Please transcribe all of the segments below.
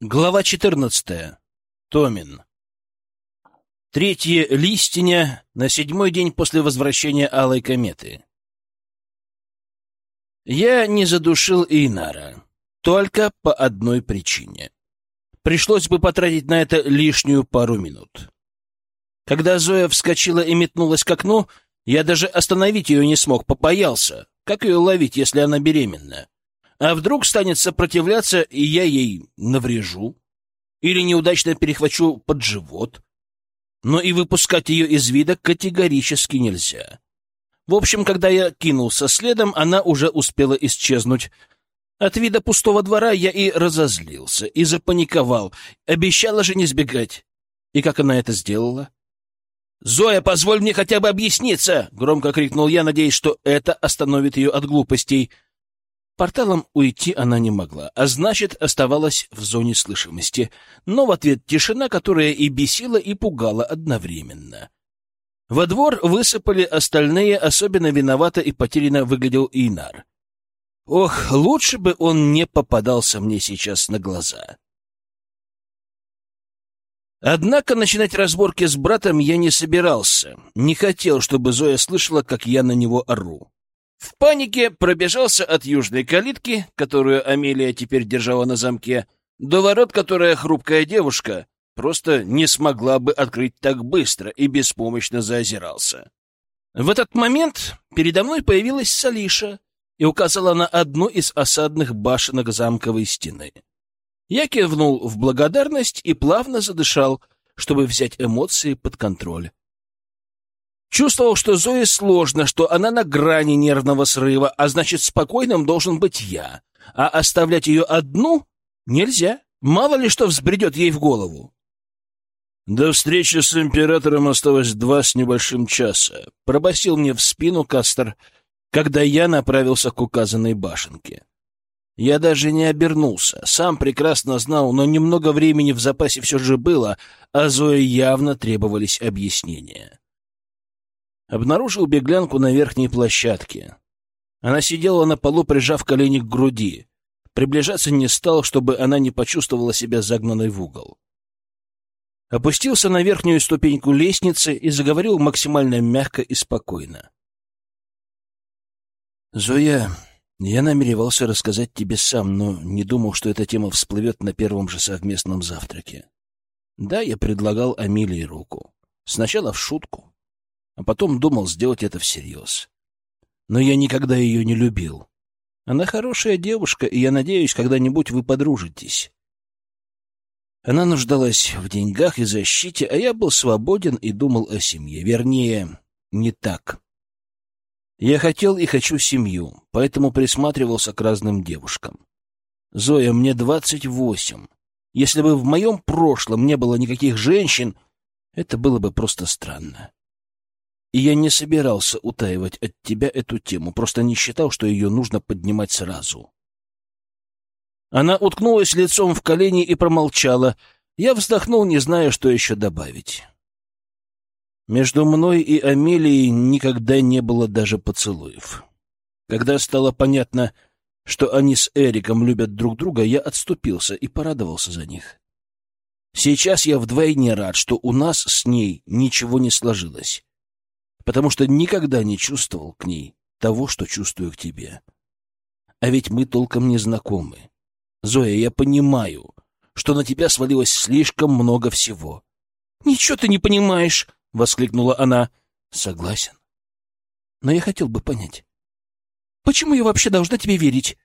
Глава 14. Томин. Третье листиня на седьмой день после возвращения Алой кометы. Я не задушил Инара. Только по одной причине. Пришлось бы потратить на это лишнюю пару минут. Когда Зоя вскочила и метнулась к окну, я даже остановить ее не смог, попоялся. Как ее ловить, если она беременна? А вдруг станет сопротивляться, и я ей наврежу? Или неудачно перехвачу под живот? Но и выпускать ее из вида категорически нельзя. В общем, когда я кинулся следом, она уже успела исчезнуть. От вида пустого двора я и разозлился, и запаниковал. Обещала же не сбегать. И как она это сделала? «Зоя, позволь мне хотя бы объясниться!» — громко крикнул я, надеясь, что это остановит ее от глупостей — Порталом уйти она не могла, а значит, оставалась в зоне слышимости. Но в ответ тишина, которая и бесила, и пугала одновременно. Во двор высыпали остальные, особенно виновато и потерянно выглядел Инар. Ох, лучше бы он не попадался мне сейчас на глаза. Однако начинать разборки с братом я не собирался. Не хотел, чтобы Зоя слышала, как я на него ору. В панике пробежался от южной калитки, которую Амелия теперь держала на замке, до ворот, которая хрупкая девушка просто не смогла бы открыть так быстро и беспомощно заозирался. В этот момент передо мной появилась Салиша и указала на одну из осадных башенок замковой стены. Я кивнул в благодарность и плавно задышал, чтобы взять эмоции под контроль. Чувствовал, что Зое сложно, что она на грани нервного срыва, а значит, спокойным должен быть я. А оставлять ее одну нельзя. Мало ли что взбредет ей в голову. До встречи с императором осталось два с небольшим часа. Пробасил мне в спину Кастер, когда я направился к указанной башенке. Я даже не обернулся. Сам прекрасно знал, но немного времени в запасе все же было, а Зое явно требовались объяснения обнаружил беглянку на верхней площадке. Она сидела на полу, прижав колени к груди. Приближаться не стал, чтобы она не почувствовала себя загнанной в угол. Опустился на верхнюю ступеньку лестницы и заговорил максимально мягко и спокойно. «Зоя, я намеревался рассказать тебе сам, но не думал, что эта тема всплывет на первом же совместном завтраке. Да, я предлагал Амилии руку. Сначала в шутку, а потом думал сделать это всерьез. Но я никогда ее не любил. Она хорошая девушка, и я надеюсь, когда-нибудь вы подружитесь. Она нуждалась в деньгах и защите, а я был свободен и думал о семье. Вернее, не так. Я хотел и хочу семью, поэтому присматривался к разным девушкам. Зоя, мне двадцать восемь. Если бы в моем прошлом не было никаких женщин, это было бы просто странно. И я не собирался утаивать от тебя эту тему, просто не считал, что ее нужно поднимать сразу. Она уткнулась лицом в колени и промолчала. Я вздохнул, не зная, что еще добавить. Между мной и Амелией никогда не было даже поцелуев. Когда стало понятно, что они с Эриком любят друг друга, я отступился и порадовался за них. Сейчас я вдвойне рад, что у нас с ней ничего не сложилось потому что никогда не чувствовал к ней того, что чувствую к тебе. А ведь мы толком не знакомы. Зоя, я понимаю, что на тебя свалилось слишком много всего. — Ничего ты не понимаешь! — воскликнула она. — Согласен. Но я хотел бы понять. Почему я вообще должна тебе верить?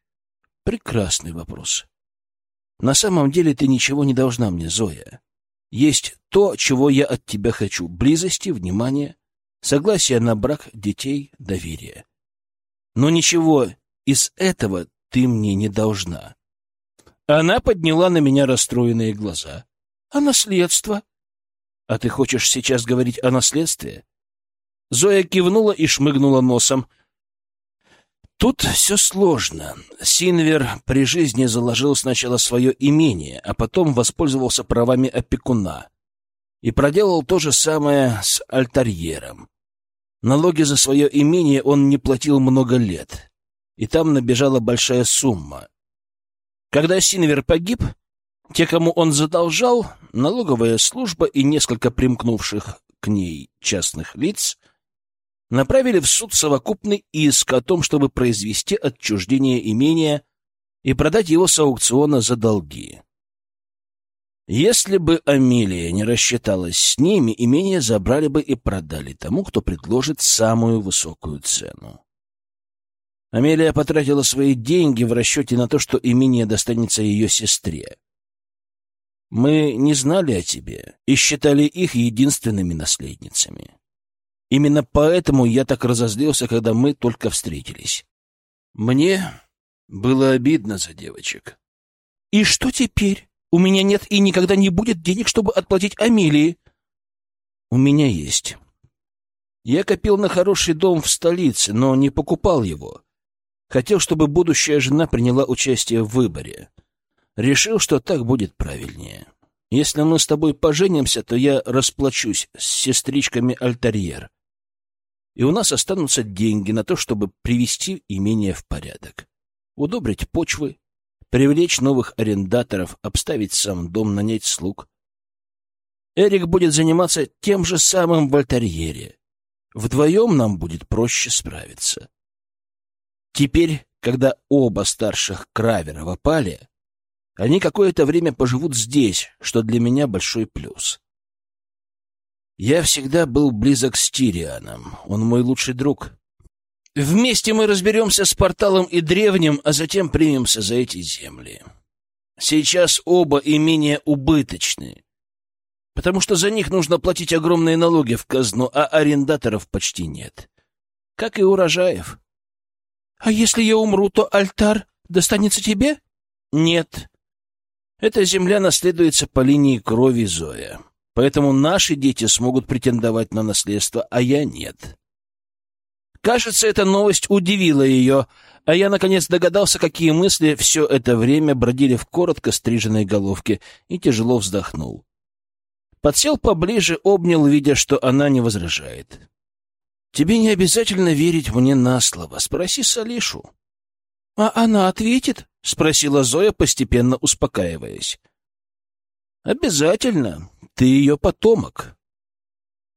Прекрасный вопрос. На самом деле ты ничего не должна мне, Зоя. Есть то, чего я от тебя хочу — близости, внимания, согласие на брак, детей, доверие. Но ничего из этого ты мне не должна. Она подняла на меня расстроенные глаза. А наследство? А ты хочешь сейчас говорить о наследстве? Зоя кивнула и шмыгнула носом. Тут все сложно. Синвер при жизни заложил сначала свое имение, а потом воспользовался правами опекуна. И проделал то же самое с альтерьером. Налоги за свое имение он не платил много лет, и там набежала большая сумма. Когда Синвер погиб, Те, кому он задолжал, налоговая служба и несколько примкнувших к ней частных лиц, направили в суд совокупный иск о том, чтобы произвести отчуждение имения и продать его с аукциона за долги. Если бы Амелия не рассчиталась с ними, имение забрали бы и продали тому, кто предложит самую высокую цену. Амелия потратила свои деньги в расчете на то, что имение достанется ее сестре. Мы не знали о тебе и считали их единственными наследницами. Именно поэтому я так разозлился, когда мы только встретились. Мне было обидно за девочек. — И что теперь? У меня нет и никогда не будет денег, чтобы отплатить Амелии. У меня есть. Я копил на хороший дом в столице, но не покупал его. Хотел, чтобы будущая жена приняла участие в выборе. Решил, что так будет правильнее. Если мы с тобой поженимся, то я расплачусь с сестричками Альтерьер. И у нас останутся деньги на то, чтобы привести имение в порядок. Удобрить почвы, привлечь новых арендаторов, обставить сам дом, нанять слуг. Эрик будет заниматься тем же самым в альтерьере. Вдвоем нам будет проще справиться. Теперь, когда оба старших Кравера попали, они какое-то время поживут здесь, что для меня большой плюс. Я всегда был близок с Тирианом, он мой лучший друг. Вместе мы разберемся с порталом и древним, а затем примемся за эти земли. Сейчас оба имения убыточны, потому что за них нужно платить огромные налоги в казну, а арендаторов почти нет. Как и урожаев. — А если я умру, то альтар достанется тебе? — Нет. Эта земля наследуется по линии крови Зоя. Поэтому наши дети смогут претендовать на наследство, а я нет. Кажется, эта новость удивила ее, а я, наконец, догадался, какие мысли все это время бродили в коротко стриженной головке, и тяжело вздохнул. Подсел поближе, обнял, видя, что она не возражает. «Тебе не обязательно верить мне на слово. Спроси Салишу». «А она ответит?» — спросила Зоя, постепенно успокаиваясь. «Обязательно. Ты ее потомок».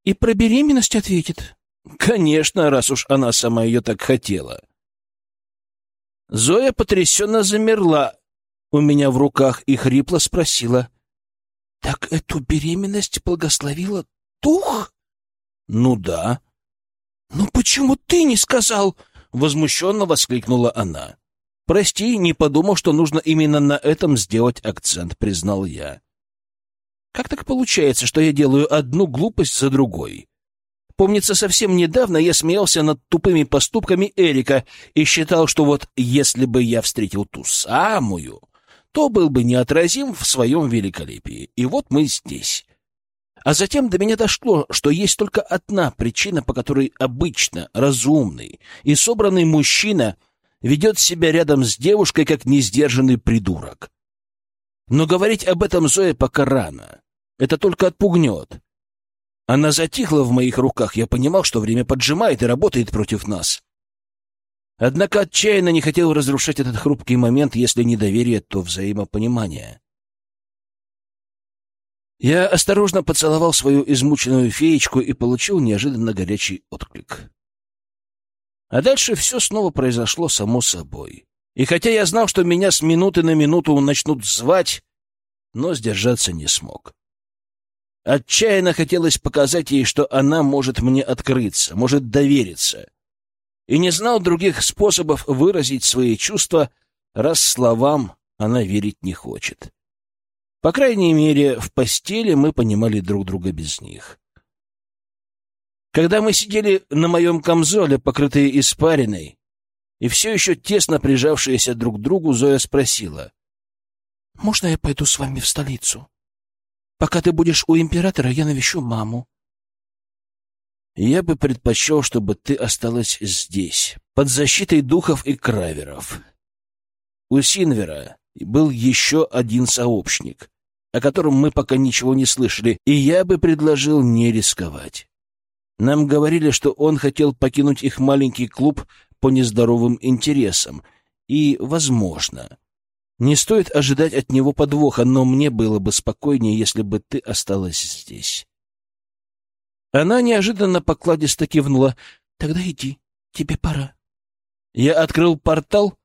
«И про беременность ответит?» Конечно, раз уж она сама ее так хотела. Зоя потрясенно замерла у меня в руках и хрипло спросила. — Так эту беременность благословила дух? — Ну да. — Ну почему ты не сказал? — возмущенно воскликнула она. — Прости, не подумал, что нужно именно на этом сделать акцент, признал я. — Как так получается, что я делаю одну глупость за другой? Помнится, совсем недавно я смеялся над тупыми поступками Эрика и считал, что вот если бы я встретил ту самую, то был бы неотразим в своем великолепии. И вот мы здесь. А затем до меня дошло, что есть только одна причина, по которой обычно разумный и собранный мужчина ведет себя рядом с девушкой, как несдержанный придурок. Но говорить об этом Зое пока рано. Это только отпугнет. Она затихла в моих руках, я понимал, что время поджимает и работает против нас. Однако отчаянно не хотел разрушать этот хрупкий момент, если не доверие, то взаимопонимание. Я осторожно поцеловал свою измученную феечку и получил неожиданно горячий отклик. А дальше все снова произошло само собой. И хотя я знал, что меня с минуты на минуту начнут звать, но сдержаться не смог. Отчаянно хотелось показать ей, что она может мне открыться, может довериться. И не знал других способов выразить свои чувства, раз словам она верить не хочет. По крайней мере, в постели мы понимали друг друга без них. Когда мы сидели на моем камзоле, покрытые испариной, и все еще тесно прижавшиеся друг к другу, Зоя спросила. — Можно я пойду с вами в столицу? Пока ты будешь у императора, я навещу маму. Я бы предпочел, чтобы ты осталась здесь, под защитой духов и краверов. У Синвера был еще один сообщник, о котором мы пока ничего не слышали, и я бы предложил не рисковать. Нам говорили, что он хотел покинуть их маленький клуб по нездоровым интересам, и, возможно, Не стоит ожидать от него подвоха, но мне было бы спокойнее, если бы ты осталась здесь. Она неожиданно покладисто кивнула. «Тогда иди, тебе пора». Я открыл портал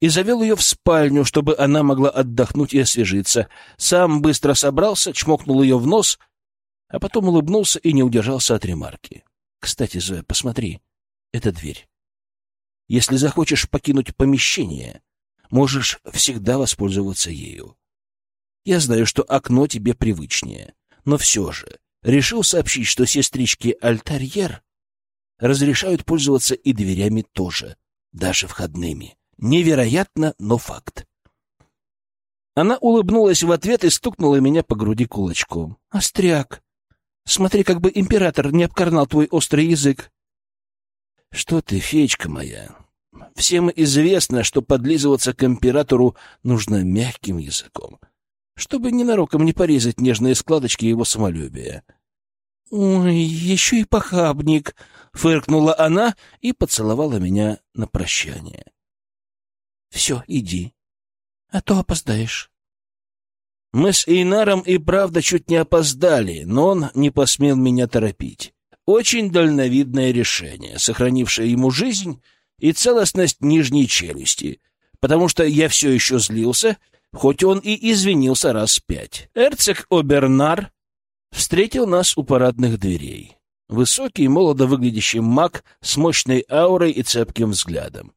и завел ее в спальню, чтобы она могла отдохнуть и освежиться. Сам быстро собрался, чмокнул ее в нос, а потом улыбнулся и не удержался от ремарки. «Кстати, Зоя, посмотри, это дверь. Если захочешь покинуть помещение, можешь всегда воспользоваться ею. Я знаю, что окно тебе привычнее, но все же решил сообщить, что сестрички Альтарьер разрешают пользоваться и дверями тоже, даже входными. Невероятно, но факт. Она улыбнулась в ответ и стукнула меня по груди кулачком. «Остряк! Смотри, как бы император не обкорнал твой острый язык!» «Что ты, феечка моя? Всем известно, что подлизываться к императору нужно мягким языком, чтобы ненароком не порезать нежные складочки его самолюбия. «Ой, еще и похабник!» — фыркнула она и поцеловала меня на прощание. «Все, иди, а то опоздаешь». Мы с Эйнаром и правда чуть не опоздали, но он не посмел меня торопить. Очень дальновидное решение, сохранившее ему жизнь и целостность нижней челюсти, потому что я все еще злился, хоть он и извинился раз пять. Эрцег Обернар встретил нас у парадных дверей. Высокий, молодо выглядящий маг с мощной аурой и цепким взглядом.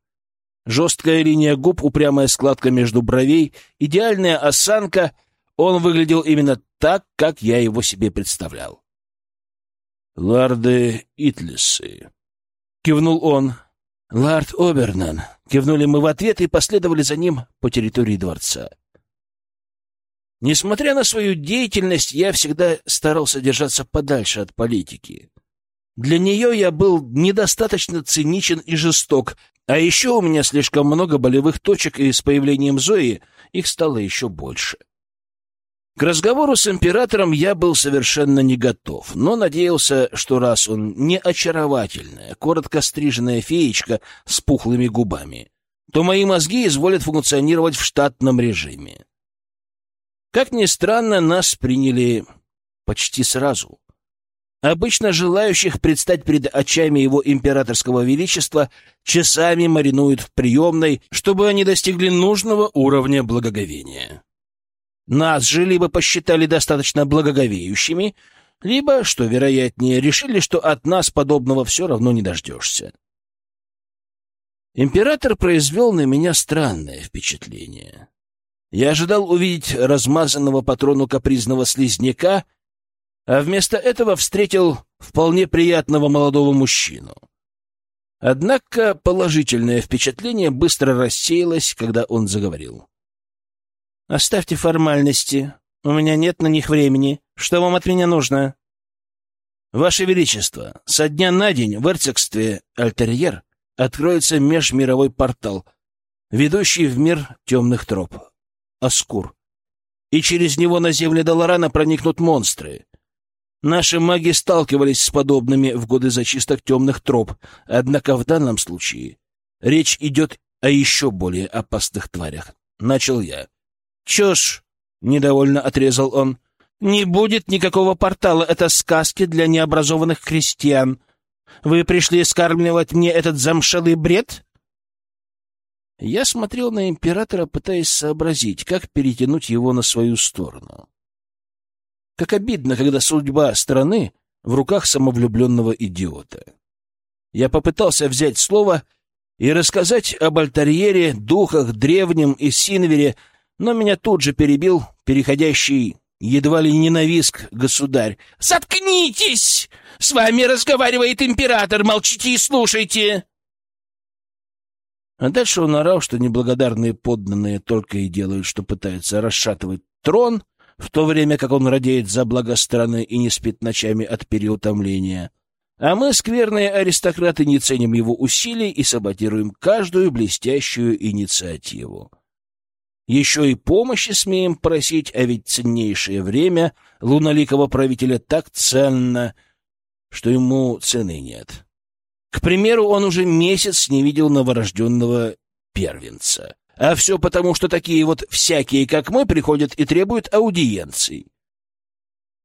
Жесткая линия губ, упрямая складка между бровей, идеальная осанка. Он выглядел именно так, как я его себе представлял. «Ларды Итлисы», — кивнул он. «Лард Обернан», — кивнули мы в ответ и последовали за ним по территории дворца. Несмотря на свою деятельность, я всегда старался держаться подальше от политики. Для нее я был недостаточно циничен и жесток, а еще у меня слишком много болевых точек, и с появлением Зои их стало еще больше. К разговору с императором я был совершенно не готов, но надеялся, что раз он не очаровательная, коротко стриженная феечка с пухлыми губами, то мои мозги изволят функционировать в штатном режиме. Как ни странно, нас приняли почти сразу. Обычно желающих предстать перед очами его императорского величества часами маринуют в приемной, чтобы они достигли нужного уровня благоговения. Нас же либо посчитали достаточно благоговеющими, либо, что вероятнее, решили, что от нас подобного все равно не дождешься. Император произвел на меня странное впечатление. Я ожидал увидеть размазанного патрону капризного слизняка, а вместо этого встретил вполне приятного молодого мужчину. Однако положительное впечатление быстро рассеялось, когда он заговорил. Оставьте формальности. У меня нет на них времени. Что вам от меня нужно? Ваше Величество, со дня на день в эрцогстве Альтерьер откроется межмировой портал, ведущий в мир темных троп. Аскур. И через него на земле Долорана проникнут монстры. Наши маги сталкивались с подобными в годы зачисток темных троп, однако в данном случае речь идет о еще более опасных тварях. Начал я. «Чушь!» — недовольно отрезал он. «Не будет никакого портала. Это сказки для необразованных крестьян. Вы пришли скармливать мне этот замшелый бред?» Я смотрел на императора, пытаясь сообразить, как перетянуть его на свою сторону. Как обидно, когда судьба страны в руках самовлюбленного идиота. Я попытался взять слово и рассказать об альтерьере, духах, древнем и синвере, но меня тут же перебил переходящий едва ли ненависк государь. «Заткнитесь! С вами разговаривает император, молчите и слушайте!» А дальше он орал, что неблагодарные подданные только и делают, что пытаются расшатывать трон, в то время как он радеет за благо страны и не спит ночами от переутомления. А мы, скверные аристократы, не ценим его усилий и саботируем каждую блестящую инициативу. Еще и помощи смеем просить, а ведь ценнейшее время луноликого правителя так ценно, что ему цены нет. К примеру, он уже месяц не видел новорожденного первенца. А все потому, что такие вот всякие, как мы, приходят и требуют аудиенций.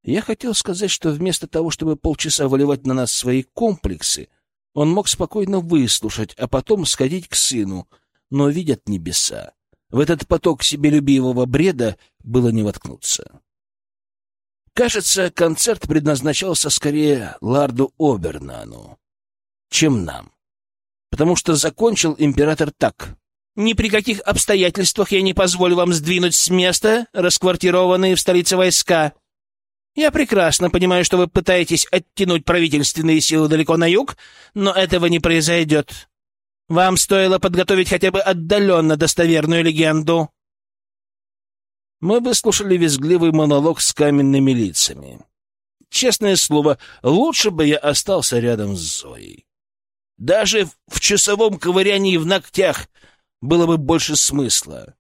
Я хотел сказать, что вместо того, чтобы полчаса выливать на нас свои комплексы, он мог спокойно выслушать, а потом сходить к сыну, но видят небеса. В этот поток себелюбивого бреда было не воткнуться. Кажется, концерт предназначался скорее Ларду Обернану, чем нам, потому что закончил император так. «Ни при каких обстоятельствах я не позволю вам сдвинуть с места расквартированные в столице войска. Я прекрасно понимаю, что вы пытаетесь оттянуть правительственные силы далеко на юг, но этого не произойдет. Вам стоило подготовить хотя бы отдаленно достоверную легенду». Мы выслушали визгливый монолог с каменными лицами. Честное слово, лучше бы я остался рядом с Зоей. Даже в часовом ковырянии в ногтях было бы больше смысла.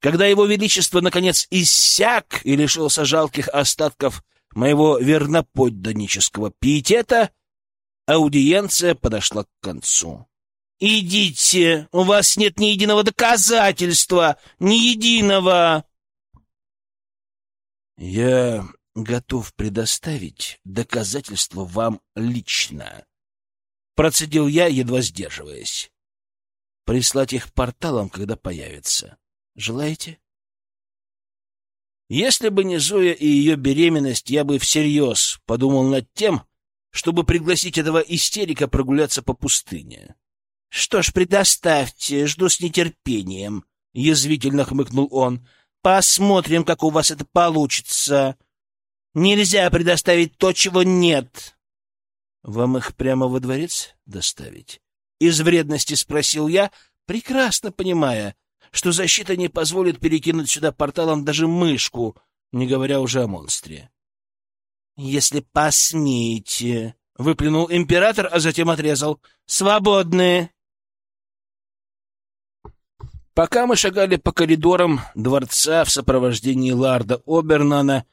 Когда его величество, наконец, иссяк и лишился жалких остатков моего верноподданнического пиетета, аудиенция подошла к концу. «Идите, у вас нет ни единого доказательства, ни единого!» «Я готов предоставить доказательства вам лично», — процедил я, едва сдерживаясь. «Прислать их порталом, когда появятся. Желаете?» Если бы не Зоя и ее беременность, я бы всерьез подумал над тем, чтобы пригласить этого истерика прогуляться по пустыне. — Что ж, предоставьте, жду с нетерпением, — язвительно хмыкнул он. Посмотрим, как у вас это получится. Нельзя предоставить то, чего нет. Вам их прямо во дворец доставить? Из вредности спросил я, прекрасно понимая, что защита не позволит перекинуть сюда порталом даже мышку, не говоря уже о монстре. Если посмеете, выплюнул император, а затем отрезал. Свободны. Пока мы шагали по коридорам дворца в сопровождении Ларда Обернана,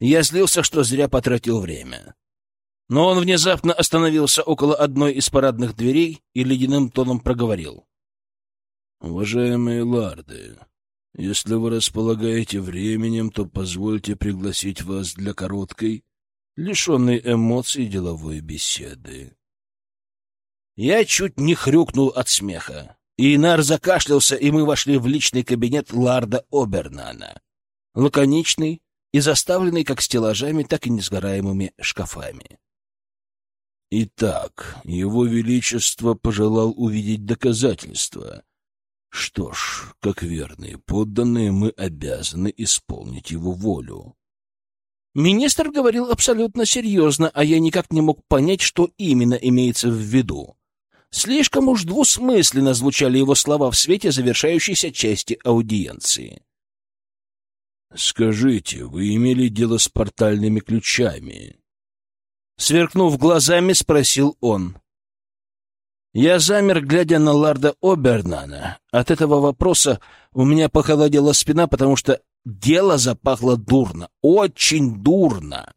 я злился, что зря потратил время. Но он внезапно остановился около одной из парадных дверей и ледяным тоном проговорил. — Уважаемые ларды, если вы располагаете временем, то позвольте пригласить вас для короткой, лишенной эмоций деловой беседы. Я чуть не хрюкнул от смеха. Инар закашлялся, и мы вошли в личный кабинет ларда Обернана. Лаконичный и заставленный как стеллажами, так и несгораемыми шкафами. Итак, его величество пожелал увидеть доказательства. Что ж, как верные подданные, мы обязаны исполнить его волю. Министр говорил абсолютно серьезно, а я никак не мог понять, что именно имеется в виду. Слишком уж двусмысленно звучали его слова в свете завершающейся части аудиенции. «Скажите, вы имели дело с портальными ключами?» Сверкнув глазами, спросил он. Я замер, глядя на Ларда Обернана. От этого вопроса у меня похолодела спина, потому что дело запахло дурно, очень дурно.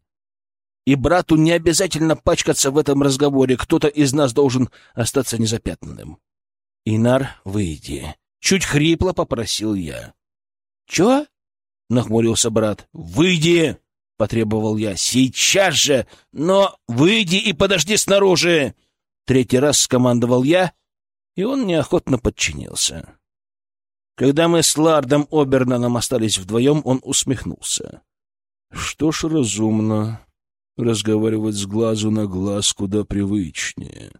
И брату не обязательно пачкаться в этом разговоре. Кто-то из нас должен остаться незапятнанным. «Инар, выйди». Чуть хрипло попросил я. «Чё?» — нахмурился брат. «Выйди!» — потребовал я. «Сейчас же! Но выйди и подожди снаружи!» Третий раз скомандовал я, и он неохотно подчинился. Когда мы с Лардом Обернаном остались вдвоем, он усмехнулся. «Что ж, разумно. Разговаривать с глазу на глаз куда привычнее.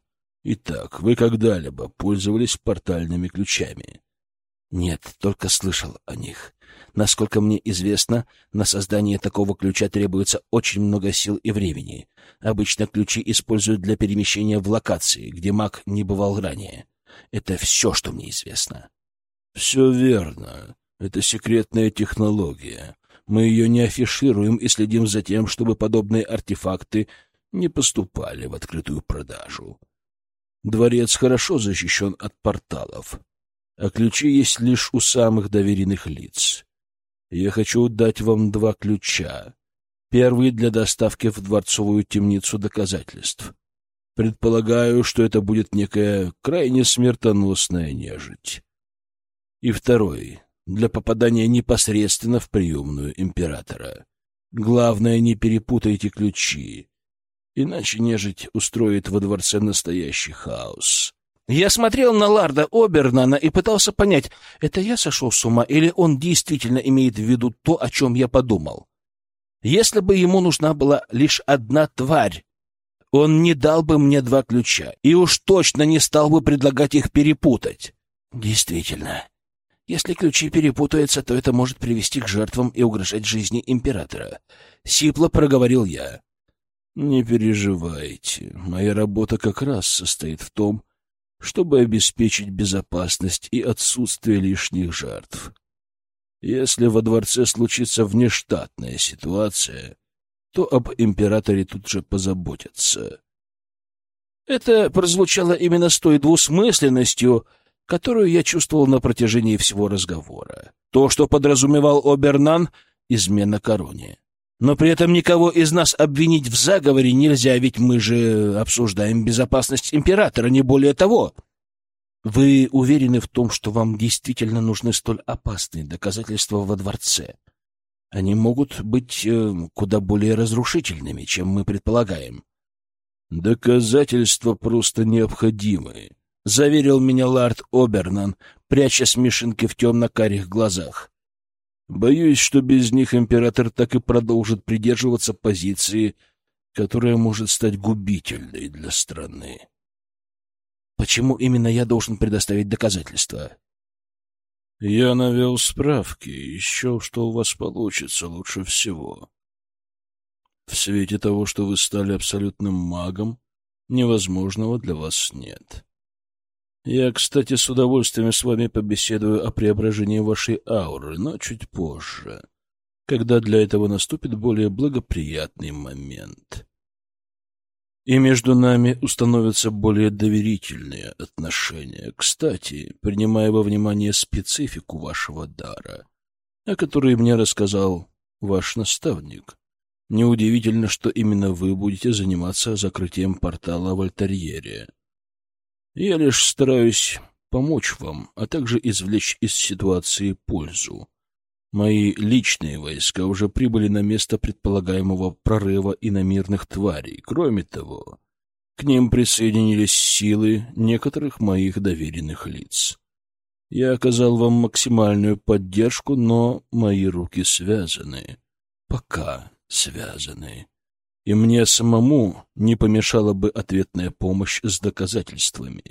Итак, вы когда-либо пользовались портальными ключами? Нет, только слышал о них. Насколько мне известно, на создание такого ключа требуется очень много сил и времени. Обычно ключи используют для перемещения в локации, где маг не бывал ранее. Это все, что мне известно. Все верно. Это секретная технология. Мы ее не афишируем и следим за тем, чтобы подобные артефакты не поступали в открытую продажу. Дворец хорошо защищен от порталов, а ключи есть лишь у самых доверенных лиц. Я хочу дать вам два ключа. Первый для доставки в дворцовую темницу доказательств. Предполагаю, что это будет некая крайне смертоносная нежить. И второй — для попадания непосредственно в приемную императора. Главное, не перепутайте ключи, иначе нежить устроит во дворце настоящий хаос. Я смотрел на Ларда Обернана и пытался понять, это я сошел с ума или он действительно имеет в виду то, о чем я подумал. Если бы ему нужна была лишь одна тварь, он не дал бы мне два ключа и уж точно не стал бы предлагать их перепутать. Действительно, если ключи перепутаются, то это может привести к жертвам и угрожать жизни императора. Сипло проговорил я. Не переживайте, моя работа как раз состоит в том, чтобы обеспечить безопасность и отсутствие лишних жертв. Если во дворце случится внештатная ситуация, то об императоре тут же позаботятся. Это прозвучало именно с той двусмысленностью, которую я чувствовал на протяжении всего разговора. То, что подразумевал Обернан — измена короне. Но при этом никого из нас обвинить в заговоре нельзя, ведь мы же обсуждаем безопасность императора, не более того. Вы уверены в том, что вам действительно нужны столь опасные доказательства во дворце? Они могут быть э, куда более разрушительными, чем мы предполагаем. Доказательства просто необходимы, заверил меня лорд Обернан, пряча смешинки в темно-карих глазах. Боюсь, что без них император так и продолжит придерживаться позиции, которая может стать губительной для страны. Почему именно я должен предоставить доказательства? Я навел справки и счел, что у вас получится лучше всего. В свете того, что вы стали абсолютным магом, невозможного для вас нет. Я, кстати, с удовольствием с вами побеседую о преображении вашей ауры, но чуть позже, когда для этого наступит более благоприятный момент. И между нами установятся более доверительные отношения. Кстати, принимая во внимание специфику вашего дара, о которой мне рассказал ваш наставник, неудивительно, что именно вы будете заниматься закрытием портала в Альтерьере. Я лишь стараюсь помочь вам, а также извлечь из ситуации пользу. Мои личные войска уже прибыли на место предполагаемого прорыва иномирных тварей. Кроме того, к ним присоединились силы некоторых моих доверенных лиц. Я оказал вам максимальную поддержку, но мои руки связаны. Пока связаны и мне самому не помешала бы ответная помощь с доказательствами.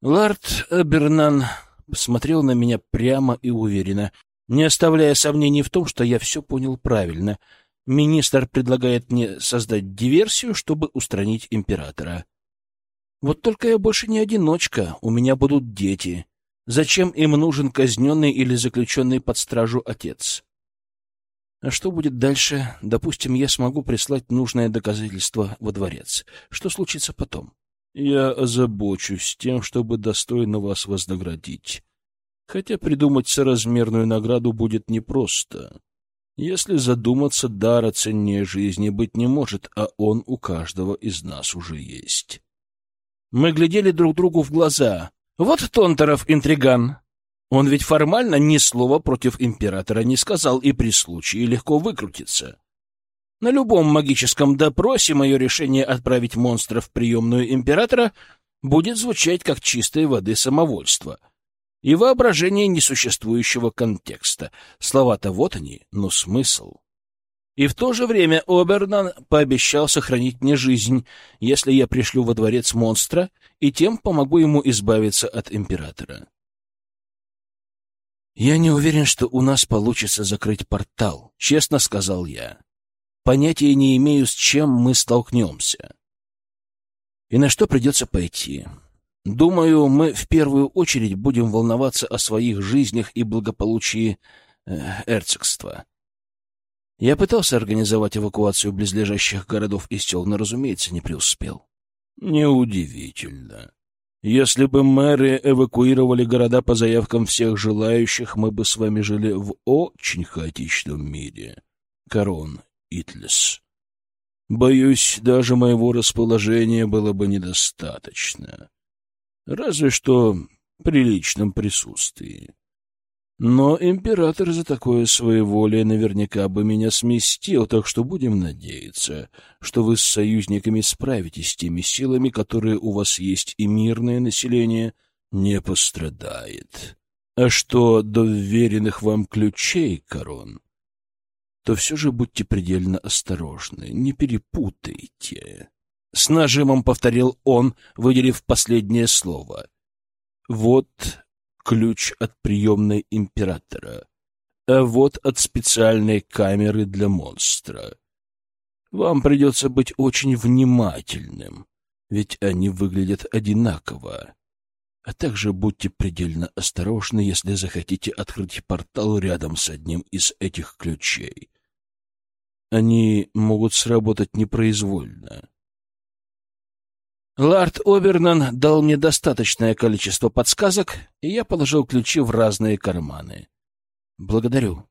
Лард Бернан посмотрел на меня прямо и уверенно, не оставляя сомнений в том, что я все понял правильно. Министр предлагает мне создать диверсию, чтобы устранить императора. Вот только я больше не одиночка, у меня будут дети. Зачем им нужен казненный или заключенный под стражу отец? А что будет дальше? Допустим, я смогу прислать нужное доказательство во дворец. Что случится потом? Я озабочусь тем, чтобы достойно вас вознаградить. Хотя придумать соразмерную награду будет непросто. Если задуматься, дара ценнее жизни быть не может, а он у каждого из нас уже есть. Мы глядели друг другу в глаза. Вот Тонторов интриган. Он ведь формально ни слова против императора не сказал и при случае легко выкрутится. На любом магическом допросе мое решение отправить монстра в приемную императора будет звучать как чистой воды самовольство и воображение несуществующего контекста. Слова-то вот они, но смысл. И в то же время Обернан пообещал сохранить мне жизнь, если я пришлю во дворец монстра и тем помогу ему избавиться от императора. «Я не уверен, что у нас получится закрыть портал», — честно сказал я. «Понятия не имею, с чем мы столкнемся. И на что придется пойти. Думаю, мы в первую очередь будем волноваться о своих жизнях и благополучии э, эрцогства». Я пытался организовать эвакуацию близлежащих городов и сел, но, разумеется, не преуспел. «Неудивительно», если бы мэры эвакуировали города по заявкам всех желающих, мы бы с вами жили в очень хаотичном мире. Корон Итлес. Боюсь, даже моего расположения было бы недостаточно. Разве что при личном присутствии. Но император за такое своеволие наверняка бы меня сместил, так что будем надеяться, что вы с союзниками справитесь с теми силами, которые у вас есть, и мирное население не пострадает. А что до вверенных вам ключей, корон, то все же будьте предельно осторожны, не перепутайте. С нажимом повторил он, выделив последнее слово. Вот ключ от приемной императора, а вот от специальной камеры для монстра. Вам придется быть очень внимательным, ведь они выглядят одинаково. А также будьте предельно осторожны, если захотите открыть портал рядом с одним из этих ключей. Они могут сработать непроизвольно. Лард Обернан дал мне достаточное количество подсказок, и я положил ключи в разные карманы. Благодарю.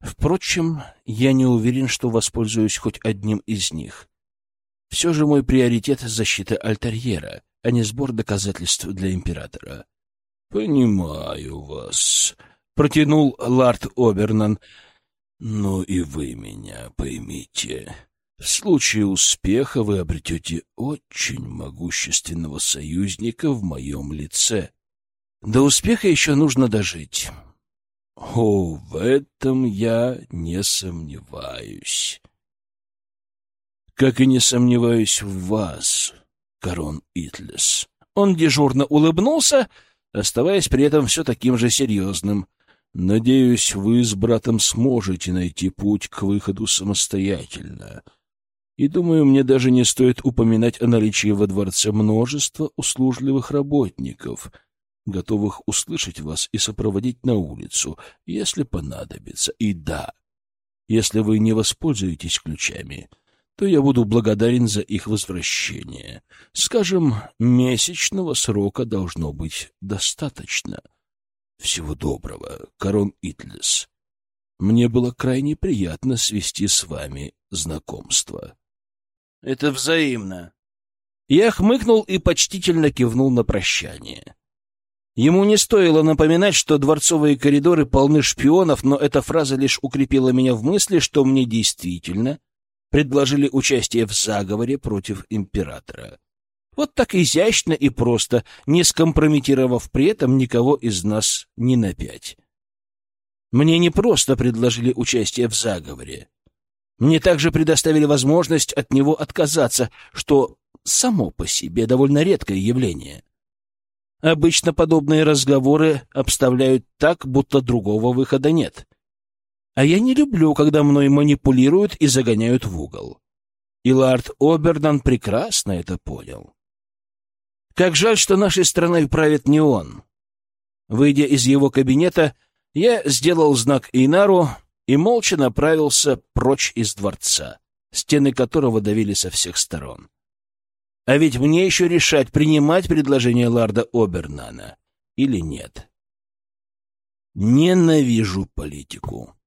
Впрочем, я не уверен, что воспользуюсь хоть одним из них. Все же мой приоритет — защита альтерьера, а не сбор доказательств для императора. — Понимаю вас, — протянул Лард Обернан. — Но и вы меня поймите. В случае успеха вы обретете очень могущественного союзника в моем лице. До успеха еще нужно дожить. О, в этом я не сомневаюсь. Как и не сомневаюсь в вас, Корон Итлес. Он дежурно улыбнулся, оставаясь при этом все таким же серьезным. Надеюсь, вы с братом сможете найти путь к выходу самостоятельно — и, думаю, мне даже не стоит упоминать о наличии во дворце множества услужливых работников, готовых услышать вас и сопроводить на улицу, если понадобится. И да, если вы не воспользуетесь ключами, то я буду благодарен за их возвращение. Скажем, месячного срока должно быть достаточно. Всего доброго, Корон Итлес. Мне было крайне приятно свести с вами знакомство. Это взаимно. Я хмыкнул и почтительно кивнул на прощание. Ему не стоило напоминать, что дворцовые коридоры полны шпионов, но эта фраза лишь укрепила меня в мысли, что мне действительно предложили участие в заговоре против императора. Вот так изящно и просто, не скомпрометировав при этом никого из нас ни на пять. Мне не просто предложили участие в заговоре. Мне также предоставили возможность от него отказаться, что само по себе довольно редкое явление. Обычно подобные разговоры обставляют так, будто другого выхода нет. А я не люблю, когда мной манипулируют и загоняют в угол. И лорд Обердан прекрасно это понял. Как жаль, что нашей страной правит не он. Выйдя из его кабинета, я сделал знак Инару, и молча направился прочь из дворца, стены которого давили со всех сторон. А ведь мне еще решать, принимать предложение лорда Обернана или нет. Ненавижу политику.